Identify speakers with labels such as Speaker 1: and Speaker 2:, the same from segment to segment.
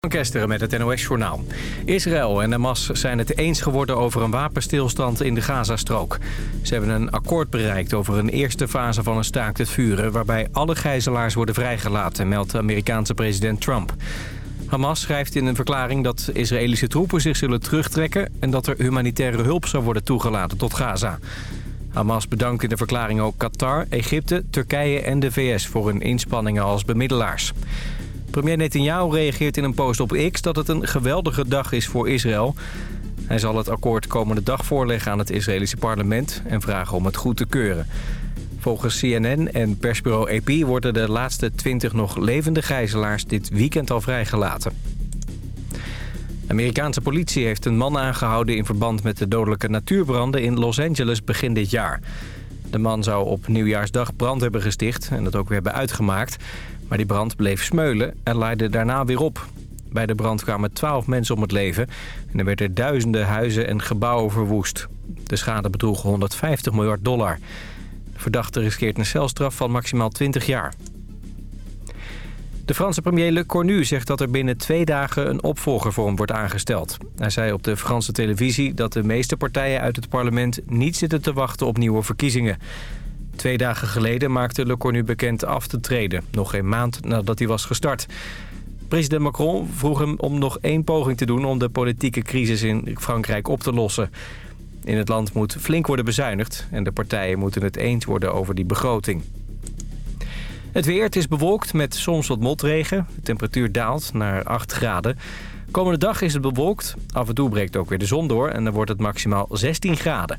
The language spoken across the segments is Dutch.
Speaker 1: Van Kesteren met het NOS-journaal. Israël en Hamas zijn het eens geworden over een wapenstilstand in de Gazastrook. Ze hebben een akkoord bereikt over een eerste fase van een staakt het vuren... waarbij alle gijzelaars worden vrijgelaten, meldt Amerikaanse president Trump. Hamas schrijft in een verklaring dat Israëlische troepen zich zullen terugtrekken... en dat er humanitaire hulp zal worden toegelaten tot Gaza. Hamas bedankt in de verklaring ook Qatar, Egypte, Turkije en de VS... voor hun inspanningen als bemiddelaars. Premier Netanyahu reageert in een post op X dat het een geweldige dag is voor Israël. Hij zal het akkoord komende dag voorleggen aan het Israëlische parlement en vragen om het goed te keuren. Volgens CNN en persbureau AP worden de laatste 20 nog levende gijzelaars dit weekend al vrijgelaten. Amerikaanse politie heeft een man aangehouden in verband met de dodelijke natuurbranden in Los Angeles begin dit jaar. De man zou op nieuwjaarsdag brand hebben gesticht en dat ook weer hebben uitgemaakt. Maar die brand bleef smeulen en leidde daarna weer op. Bij de brand kwamen twaalf mensen om het leven en er werden duizenden huizen en gebouwen verwoest. De schade bedroeg 150 miljard dollar. De verdachte riskeert een celstraf van maximaal 20 jaar. De Franse premier Le Cornu zegt dat er binnen twee dagen een opvolger voor hem wordt aangesteld. Hij zei op de Franse televisie dat de meeste partijen uit het parlement niet zitten te wachten op nieuwe verkiezingen. Twee dagen geleden maakte Le Cornu bekend af te treden, nog geen maand nadat hij was gestart. President Macron vroeg hem om nog één poging te doen om de politieke crisis in Frankrijk op te lossen. In het land moet flink worden bezuinigd en de partijen moeten het eens worden over die begroting. Het weer, het is bewolkt met soms wat motregen. De temperatuur daalt naar 8 graden. Komende dag is het bewolkt. Af en toe breekt ook weer de zon door en dan wordt het maximaal 16 graden.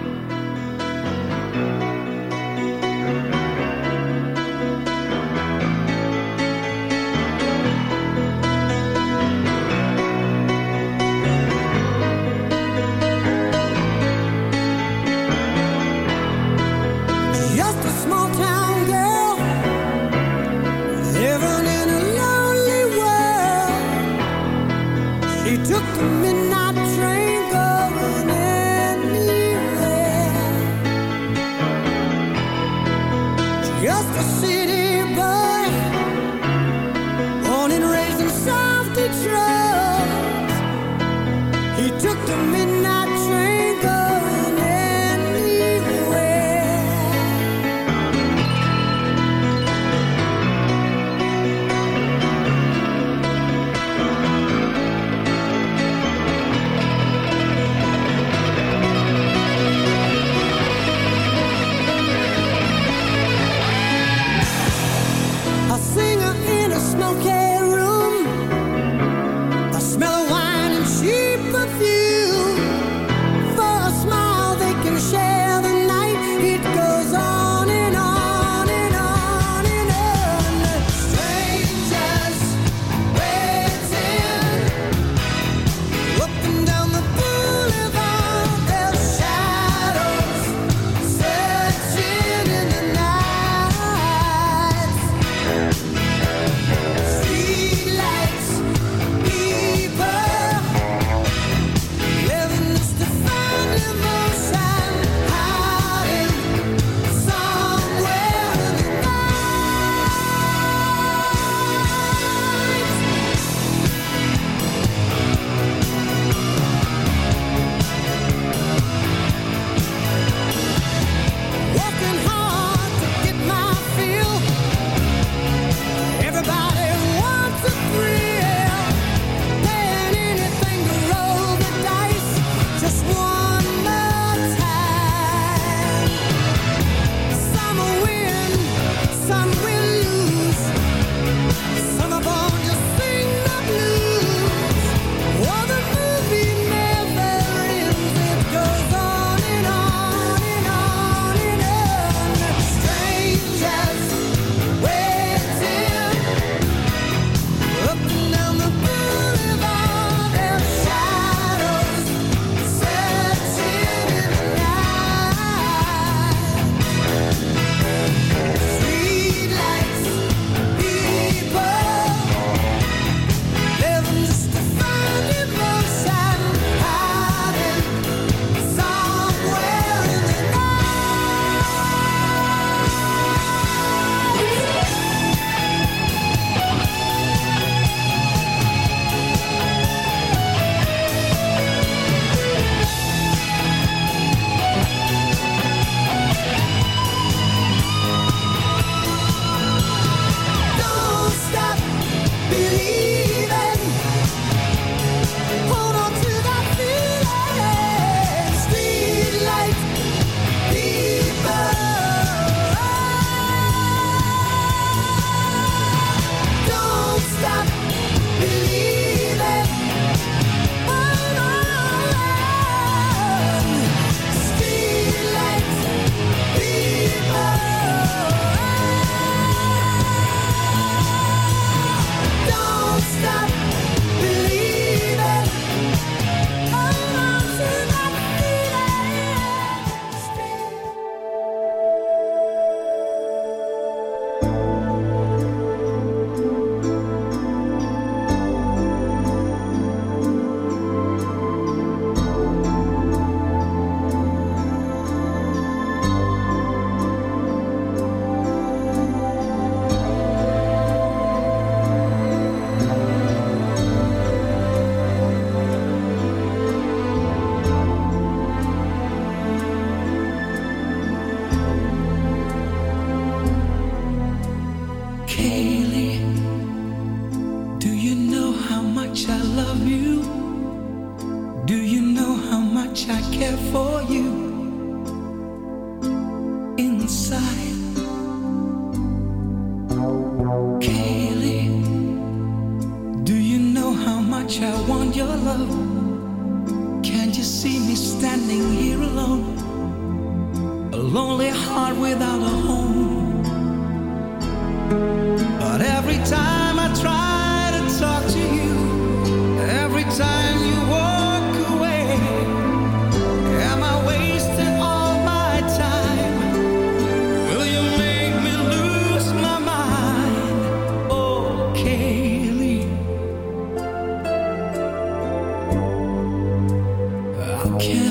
Speaker 2: can't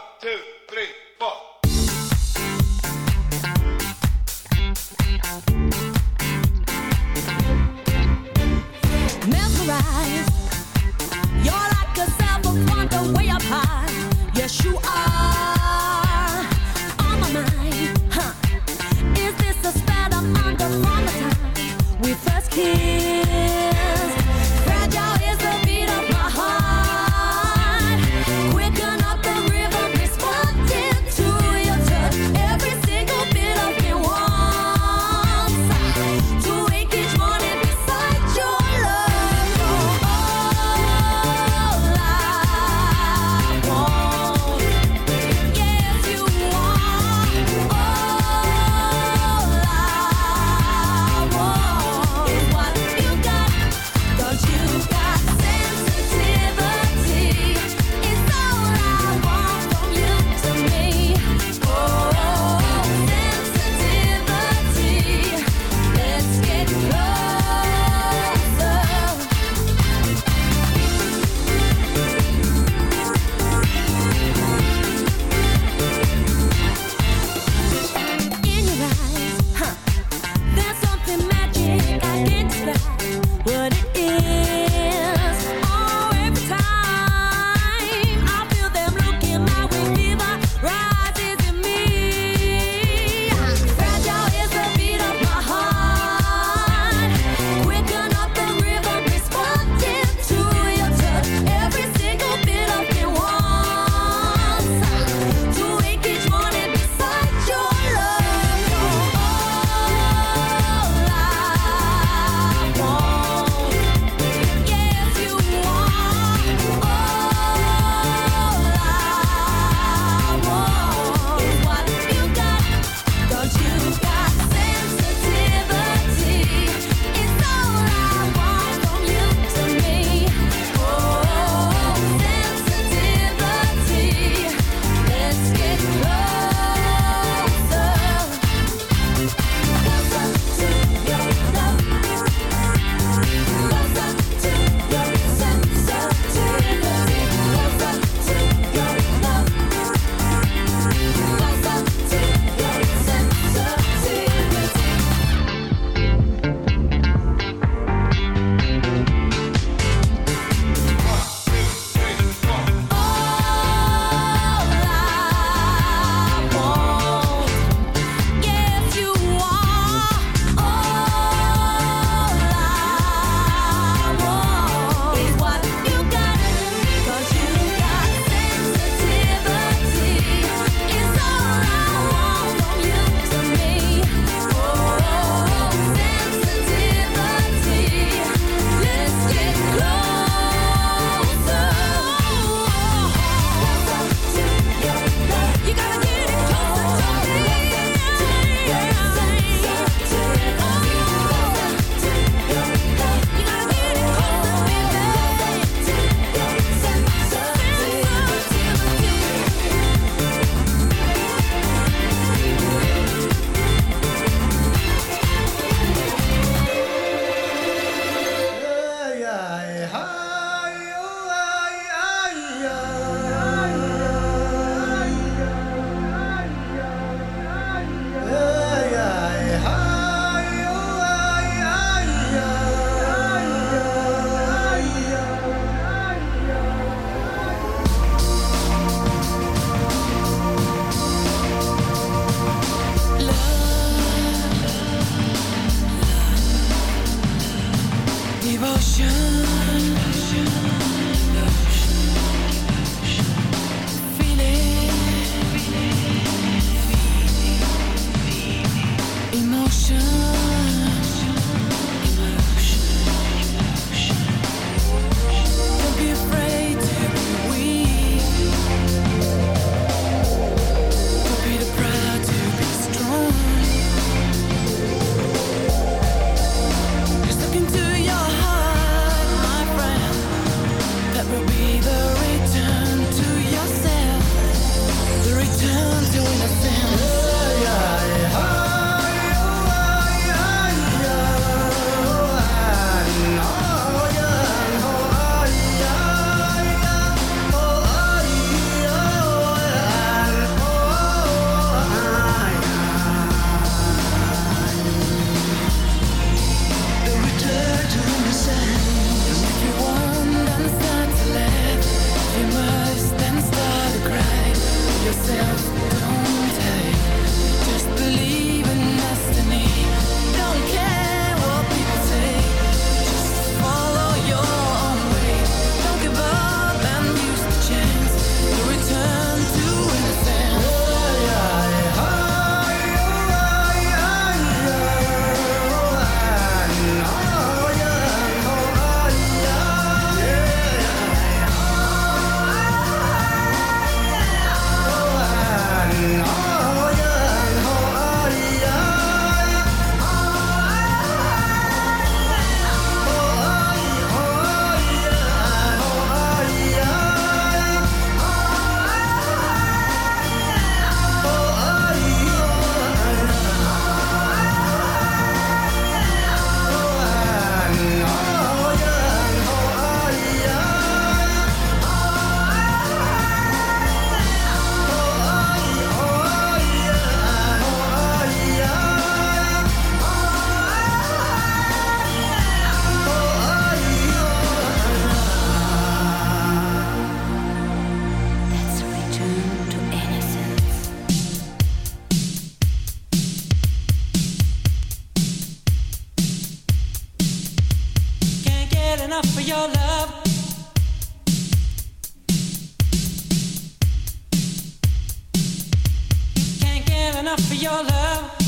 Speaker 2: enough for your love. Can't get enough for your love.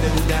Speaker 2: Better do
Speaker 3: that.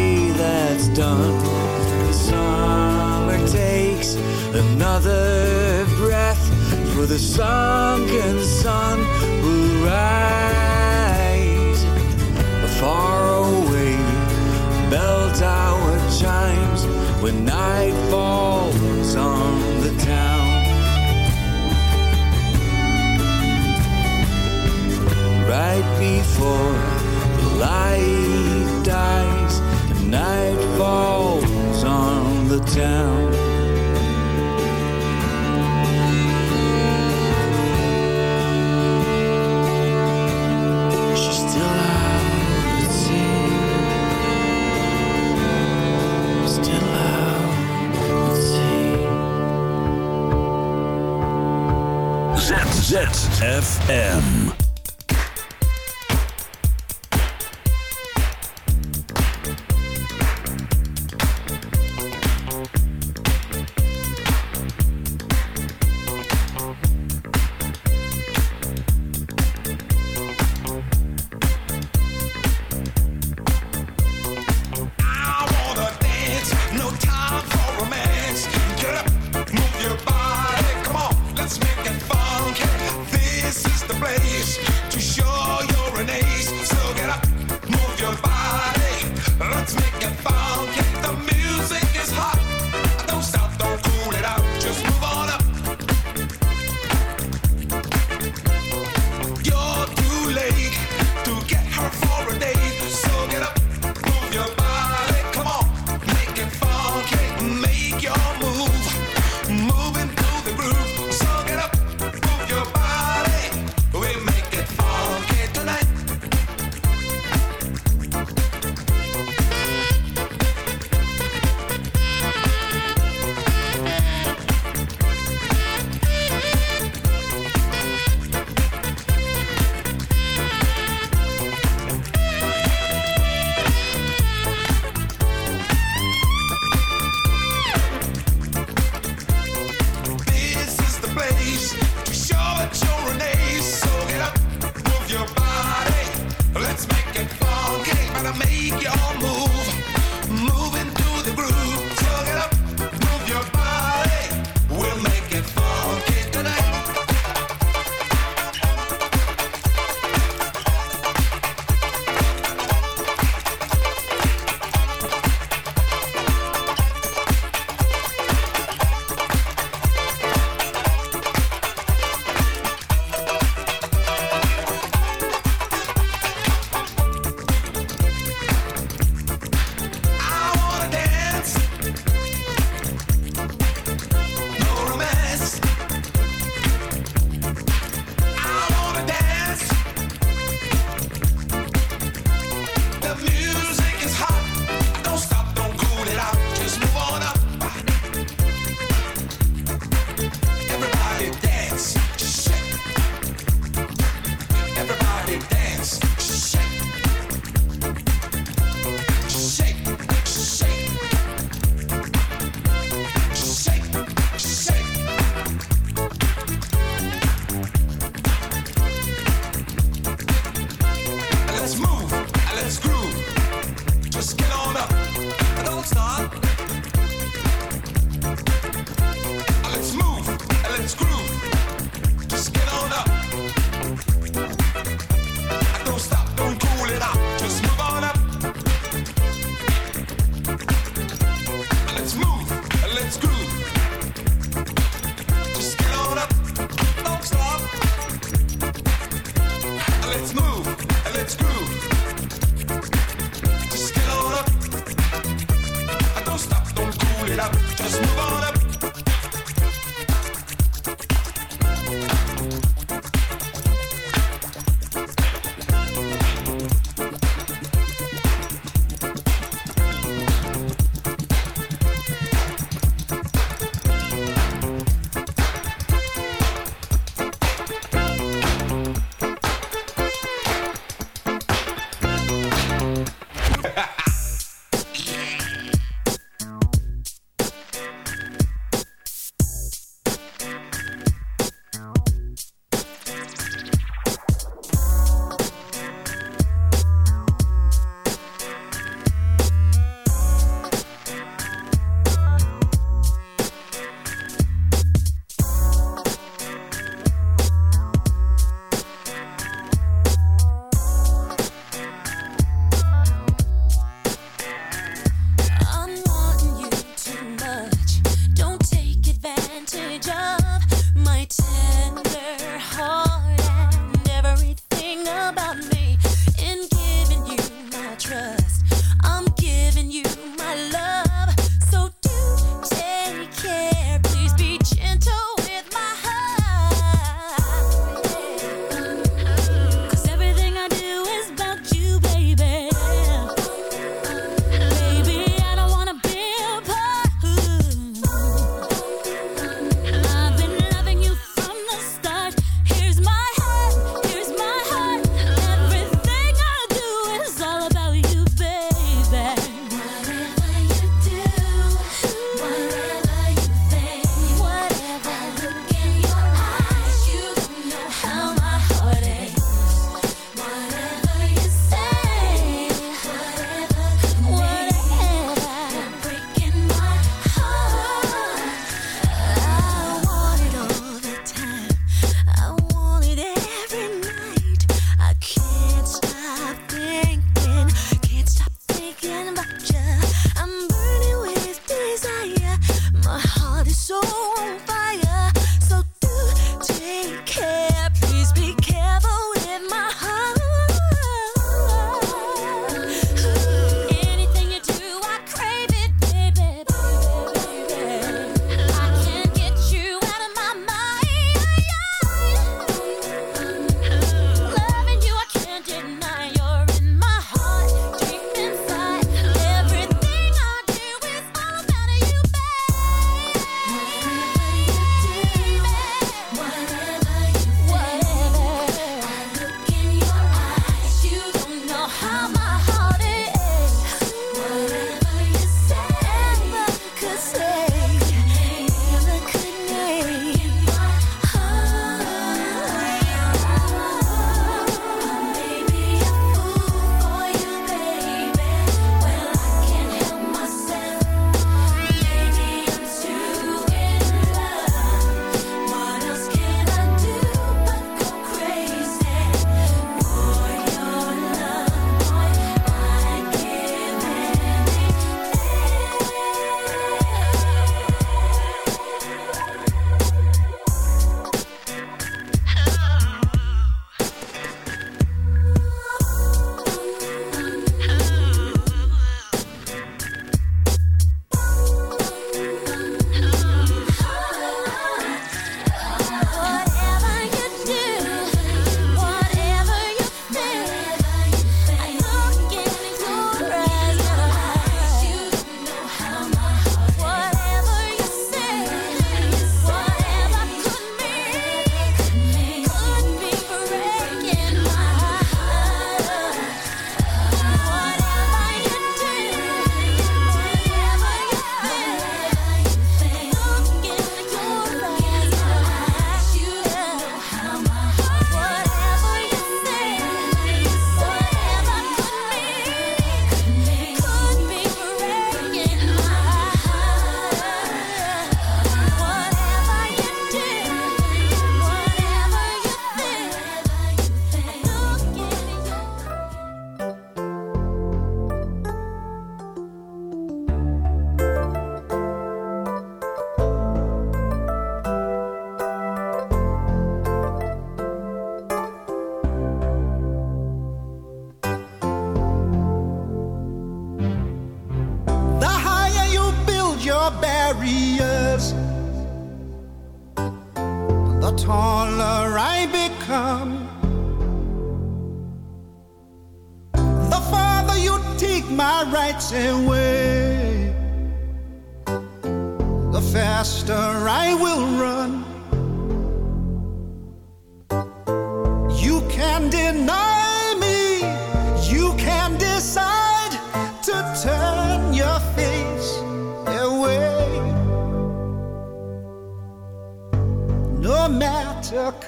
Speaker 4: that's done. The summer takes another breath, for the sunken sun will rise. Far away, bell tower chimes when night falls on the town. right before the light dies the town. She's still out at sea. Still out at sea.
Speaker 5: ZZFM.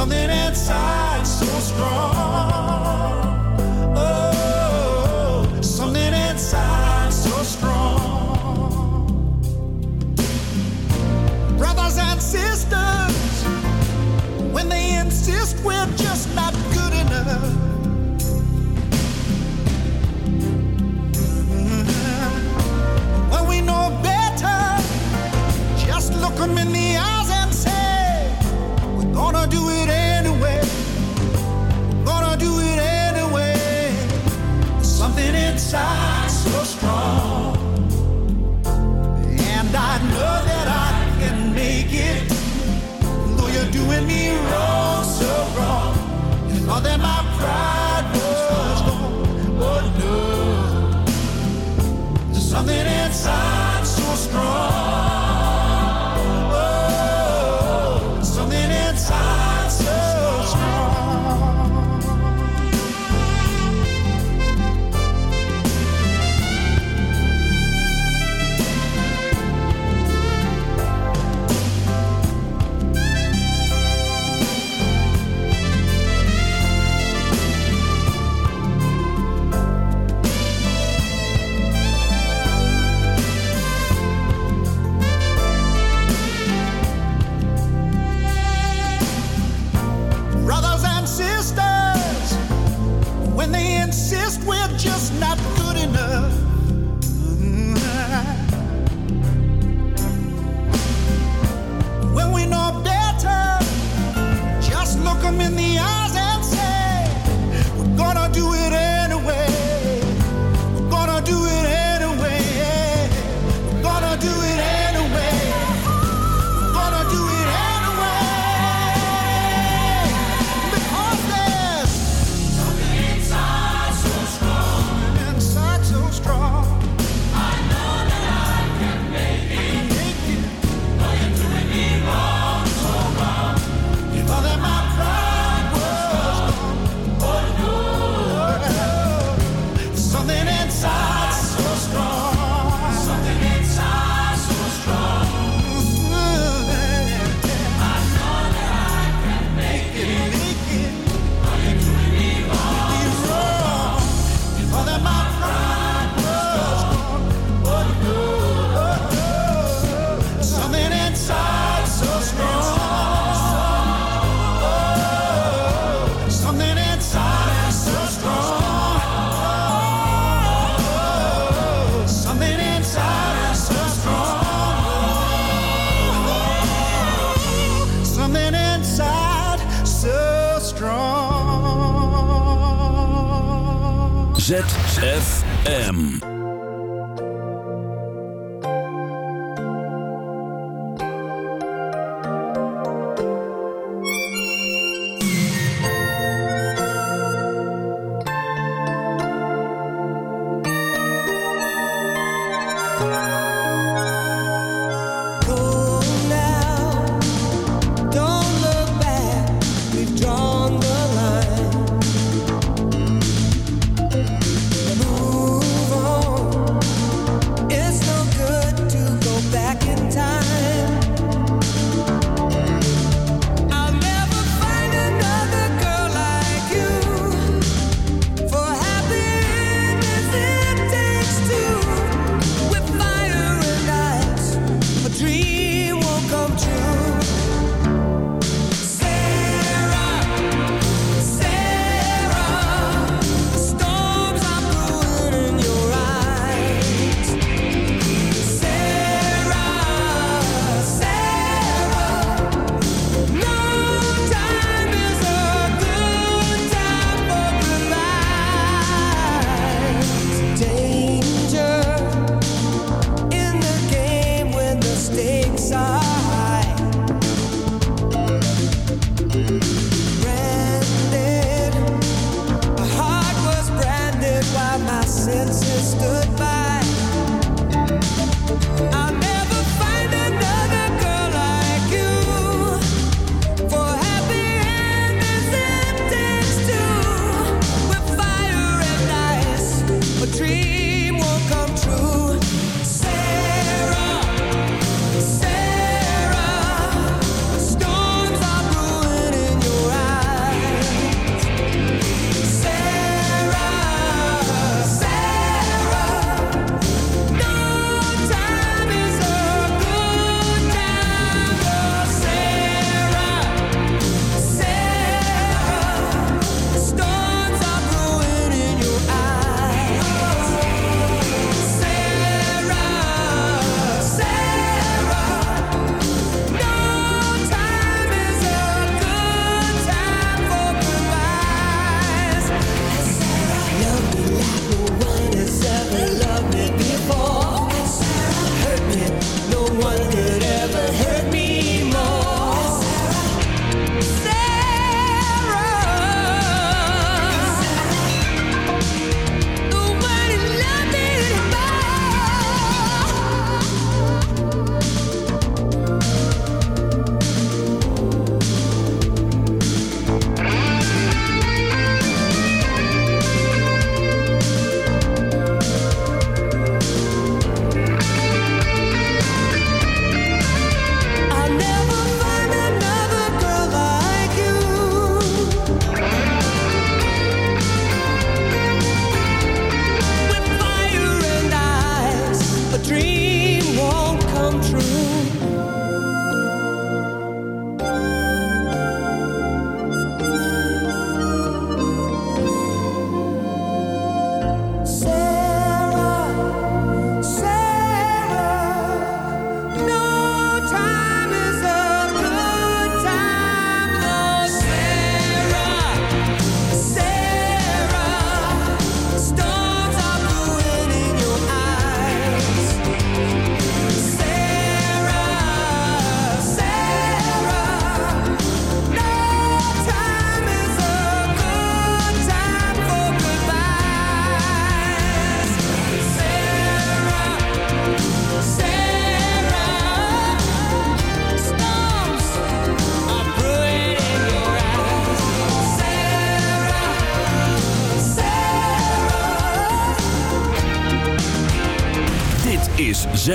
Speaker 6: something inside.